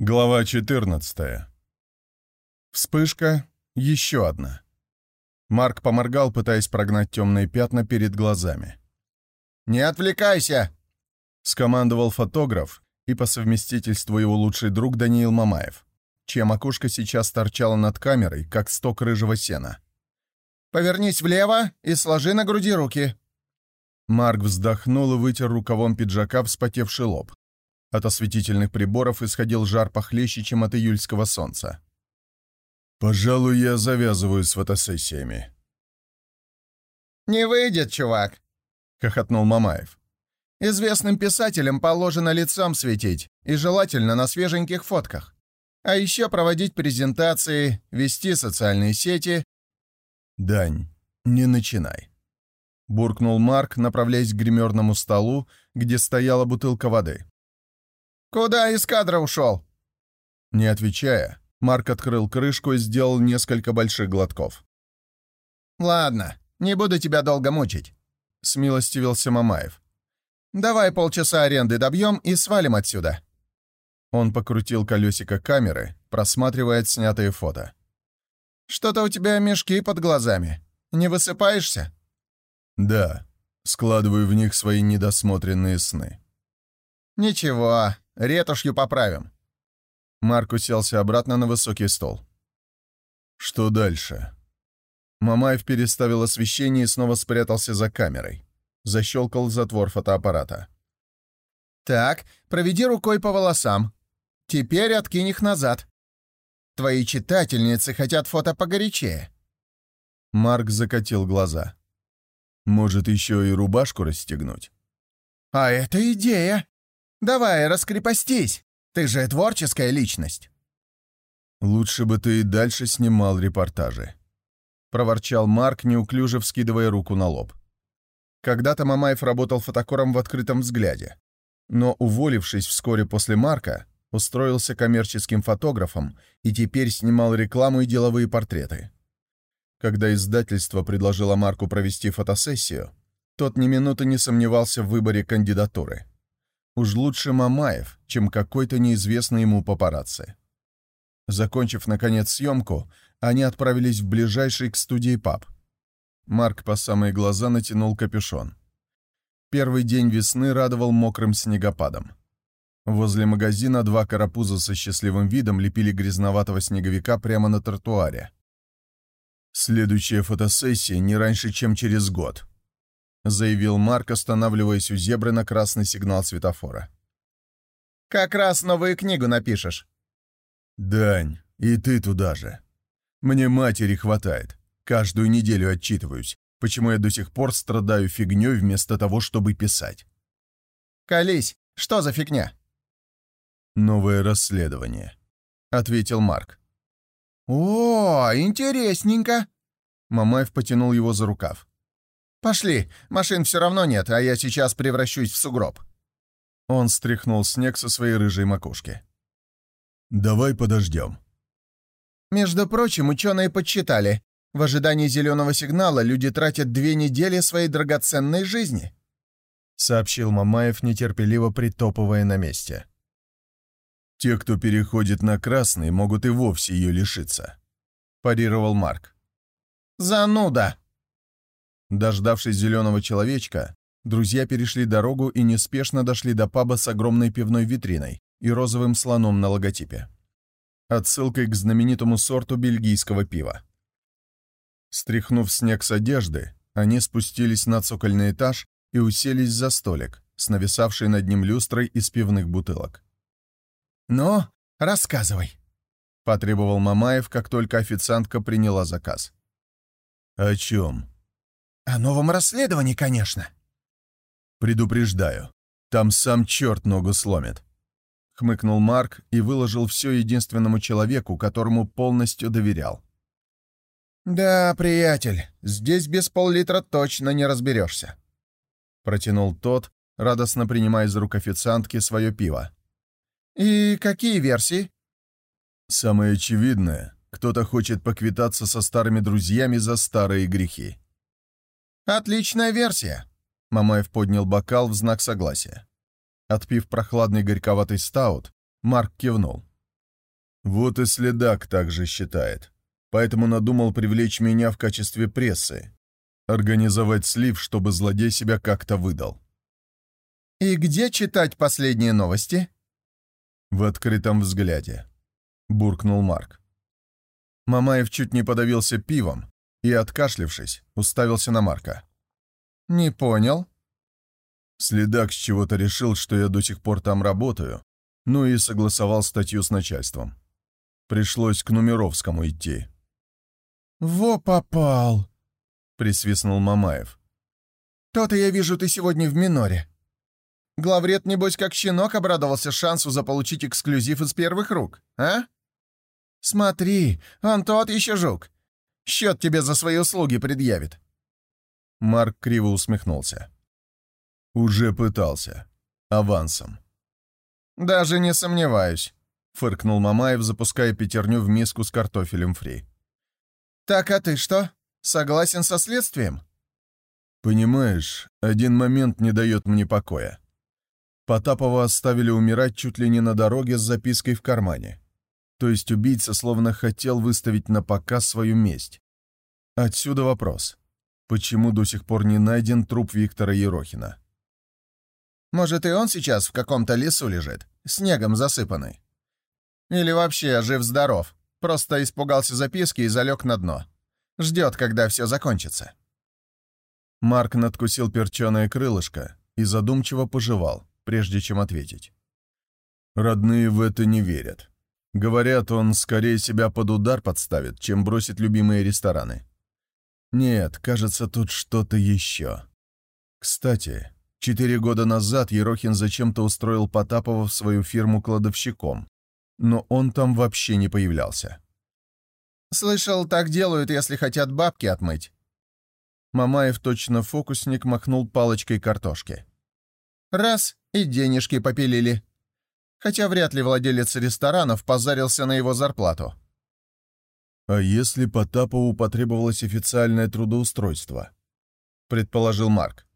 Глава 14. Вспышка. Еще одна. Марк поморгал, пытаясь прогнать темные пятна перед глазами. «Не отвлекайся!» — скомандовал фотограф и по совместительству его лучший друг Даниил Мамаев, чья макушка сейчас торчала над камерой, как сток рыжего сена. «Повернись влево и сложи на груди руки». Марк вздохнул и вытер рукавом пиджака вспотевший лоб. От осветительных приборов исходил жар похлеще, чем от июльского солнца. «Пожалуй, я завязываю с фотосессиями». «Не выйдет, чувак», — хохотнул Мамаев. «Известным писателям положено лицом светить, и желательно на свеженьких фотках. А еще проводить презентации, вести социальные сети». «Дань, не начинай», — буркнул Марк, направляясь к гримерному столу, где стояла бутылка воды. «Куда из кадра ушел?» Не отвечая, Марк открыл крышку и сделал несколько больших глотков. «Ладно, не буду тебя долго мучить», — смилостивился Мамаев. «Давай полчаса аренды добьем и свалим отсюда». Он покрутил колесико камеры, просматривая снятые фото. «Что-то у тебя мешки под глазами. Не высыпаешься?» «Да, складываю в них свои недосмотренные сны». «Ничего, Ретушью поправим». Марк уселся обратно на высокий стол. «Что дальше?» Мамаев переставил освещение и снова спрятался за камерой. Защелкал затвор фотоаппарата. «Так, проведи рукой по волосам. Теперь откинь их назад. Твои читательницы хотят фото погорячее». Марк закатил глаза. «Может, еще и рубашку расстегнуть?» «А это идея!» Давай, раскрепостись. Ты же творческая личность. Лучше бы ты и дальше снимал репортажи. Проворчал Марк, неуклюже вскидывая руку на лоб. Когда-то Мамаев работал фотокором в открытом взгляде. Но, уволившись вскоре после Марка, устроился коммерческим фотографом и теперь снимал рекламу и деловые портреты. Когда издательство предложило Марку провести фотосессию, тот ни минуты не сомневался в выборе кандидатуры. Уж лучше Мамаев, чем какой-то неизвестный ему папарацци. Закончив, наконец, съемку, они отправились в ближайший к студии паб. Марк по самые глаза натянул капюшон. Первый день весны радовал мокрым снегопадом. Возле магазина два карапуза со счастливым видом лепили грязноватого снеговика прямо на тротуаре. Следующая фотосессия не раньше, чем через год, — заявил Марк, останавливаясь у зебры на красный сигнал светофора. «Как раз новую книгу напишешь». «Дань, и ты туда же. Мне матери хватает. Каждую неделю отчитываюсь, почему я до сих пор страдаю фигней вместо того, чтобы писать». «Колись, что за фигня?» «Новое расследование», — ответил Марк. «О, интересненько!» Мамаев потянул его за рукав. «Пошли, машин все равно нет, а я сейчас превращусь в сугроб». Он стряхнул снег со своей рыжей макушки. «Давай подождем». Между прочим, ученые подсчитали. В ожидании зеленого сигнала люди тратят две недели своей драгоценной жизни. Сообщил Мамаев, нетерпеливо притопывая на месте. «Те, кто переходит на красный, могут и вовсе ее лишиться», – парировал Марк. «Зануда!» Дождавшись зеленого человечка, друзья перешли дорогу и неспешно дошли до паба с огромной пивной витриной и розовым слоном на логотипе. Отсылкой к знаменитому сорту бельгийского пива. Стряхнув снег с одежды, они спустились на цокольный этаж и уселись за столик с нависавшей над ним люстрой из пивных бутылок. «Ну, рассказывай», — потребовал Мамаев, как только официантка приняла заказ. «О чем?» «О новом расследовании, конечно». «Предупреждаю, там сам черт ногу сломит», — хмыкнул Марк и выложил все единственному человеку, которому полностью доверял. «Да, приятель, здесь без пол-литра точно не разберешься», — протянул тот, радостно принимая из рук официантки свое пиво. «И какие версии?» «Самое очевидное, кто-то хочет поквитаться со старыми друзьями за старые грехи», «Отличная версия!» Мамаев поднял бокал в знак согласия. Отпив прохладный горьковатый стаут, Марк кивнул. Вот и следак также считает. Поэтому надумал привлечь меня в качестве прессы. Организовать слив, чтобы злодей себя как-то выдал. «И где читать последние новости?» «В открытом взгляде», — буркнул Марк. Мамаев чуть не подавился пивом и, откашлившись, уставился на Марка. «Не понял». Следак с чего-то решил, что я до сих пор там работаю, ну и согласовал статью с начальством. Пришлось к Нумеровскому идти. «Во попал!» — присвистнул Мамаев. «То-то я вижу, ты сегодня в миноре. Главред, небось, как щенок обрадовался шансу заполучить эксклюзив из первых рук, а? Смотри, он тот еще жук. Счет тебе за свои услуги предъявит». Марк криво усмехнулся. «Уже пытался. Авансом». «Даже не сомневаюсь», — фыркнул Мамаев, запуская пятерню в миску с картофелем фри. «Так, а ты что, согласен со следствием?» «Понимаешь, один момент не дает мне покоя. Потапова оставили умирать чуть ли не на дороге с запиской в кармане. То есть убийца словно хотел выставить на показ свою месть. Отсюда вопрос. Почему до сих пор не найден труп Виктора Ерохина? Может, и он сейчас в каком-то лесу лежит, снегом засыпанный? Или вообще жив-здоров, просто испугался записки и залег на дно. Ждет, когда все закончится. Марк надкусил перченое крылышко и задумчиво пожевал прежде чем ответить. Родные в это не верят. Говорят, он скорее себя под удар подставит, чем бросит любимые рестораны. Нет, кажется, тут что-то еще. Кстати, четыре года назад Ерохин зачем-то устроил Потапова в свою фирму кладовщиком, но он там вообще не появлялся. «Слышал, так делают, если хотят бабки отмыть». Мамаев, точно фокусник, махнул палочкой картошки. «Раз и денежки попилили. Хотя вряд ли владелец ресторанов позарился на его зарплату. «А если Потапову потребовалось официальное трудоустройство?» — предположил Марк.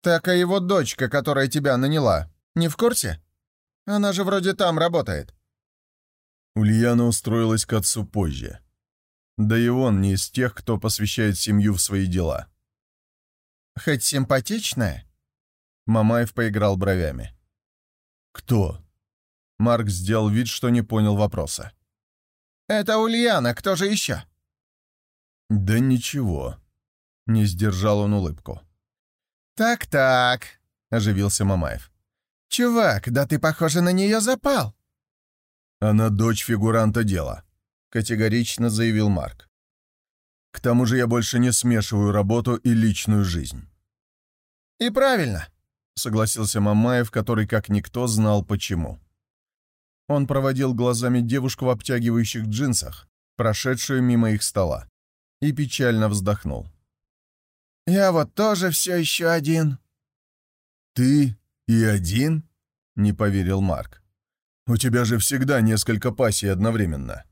«Так а его дочка, которая тебя наняла, не в курсе? Она же вроде там работает». Ульяна устроилась к отцу позже. Да и он не из тех, кто посвящает семью в свои дела. «Хоть симпатичная?» Мамаев поиграл бровями. «Кто?» Марк сделал вид, что не понял вопроса. «Это Ульяна, кто же еще?» «Да ничего», — не сдержал он улыбку. «Так-так», — оживился Мамаев. «Чувак, да ты, похоже, на нее запал». «Она дочь фигуранта дела», — категорично заявил Марк. «К тому же я больше не смешиваю работу и личную жизнь». «И правильно», — согласился Мамаев, который как никто знал почему. Он проводил глазами девушку в обтягивающих джинсах, прошедшую мимо их стола, и печально вздохнул. «Я вот тоже все еще один». «Ты и один?» — не поверил Марк. «У тебя же всегда несколько пассий одновременно».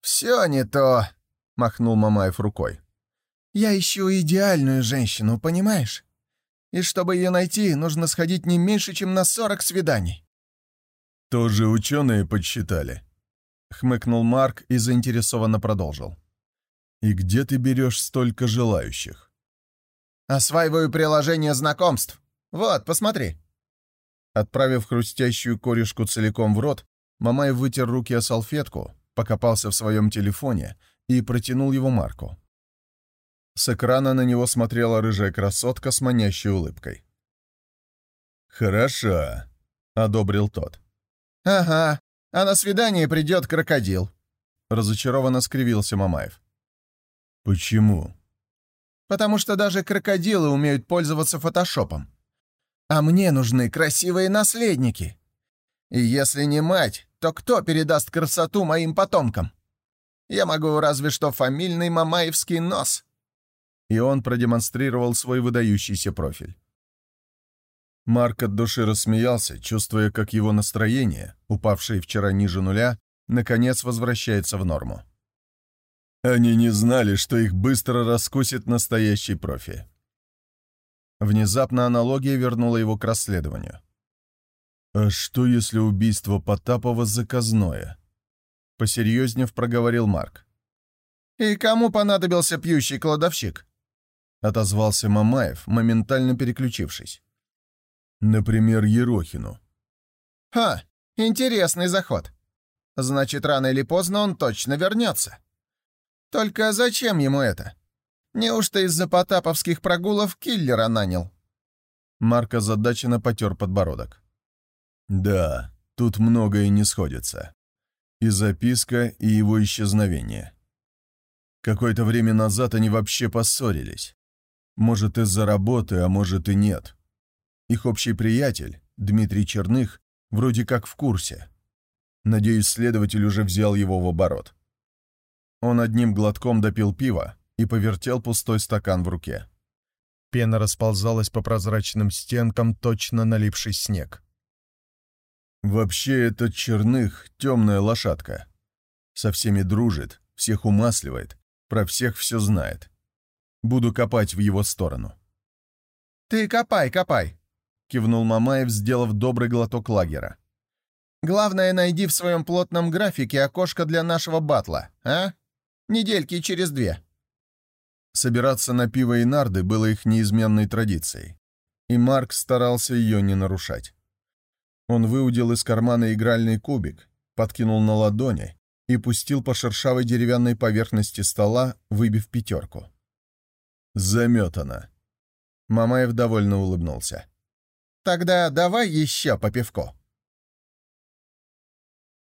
«Все не то», — махнул Мамаев рукой. «Я ищу идеальную женщину, понимаешь? И чтобы ее найти, нужно сходить не меньше, чем на 40 свиданий». «Тоже ученые подсчитали», — хмыкнул Марк и заинтересованно продолжил. «И где ты берешь столько желающих?» «Осваиваю приложение знакомств. Вот, посмотри». Отправив хрустящую корешку целиком в рот, Мамай вытер руки о салфетку, покопался в своем телефоне и протянул его Марку. С экрана на него смотрела рыжая красотка с манящей улыбкой. «Хороша», — одобрил тот. «Ага, а на свидание придет крокодил», — разочарованно скривился Мамаев. «Почему?» «Потому что даже крокодилы умеют пользоваться фотошопом. А мне нужны красивые наследники. И если не мать, то кто передаст красоту моим потомкам? Я могу разве что фамильный мамаевский нос» и он продемонстрировал свой выдающийся профиль. Марк от души рассмеялся, чувствуя, как его настроение, упавшее вчера ниже нуля, наконец возвращается в норму. Они не знали, что их быстро раскусит настоящий профи. Внезапно аналогия вернула его к расследованию. А что, если убийство Потапова заказное? Посерьезнев проговорил Марк. «И кому понадобился пьющий кладовщик?» Отозвался Мамаев, моментально переключившись. «Например, Ерохину». «Ха, интересный заход. Значит, рано или поздно он точно вернется. Только зачем ему это? Неужто из-за потаповских прогулов киллера нанял?» Марк озадаченно потер подбородок. «Да, тут многое не сходится. И записка, и его исчезновение. Какое-то время назад они вообще поссорились. Может, из-за работы, а может и нет. Их общий приятель, Дмитрий Черных, вроде как в курсе. Надеюсь, следователь уже взял его в оборот. Он одним глотком допил пива и повертел пустой стакан в руке. Пена расползалась по прозрачным стенкам, точно налипший снег. Вообще этот Черных — темная лошадка. Со всеми дружит, всех умасливает, про всех все знает. Буду копать в его сторону. «Ты копай, копай!» — кивнул Мамаев, сделав добрый глоток лагера. «Главное, найди в своем плотном графике окошко для нашего батла, а? Недельки через две». Собираться на пиво и нарды было их неизменной традицией, и Марк старался ее не нарушать. Он выудил из кармана игральный кубик, подкинул на ладони и пустил по шершавой деревянной поверхности стола, выбив пятерку. Заметано. Мамаев довольно улыбнулся. «Тогда давай еще по пивку».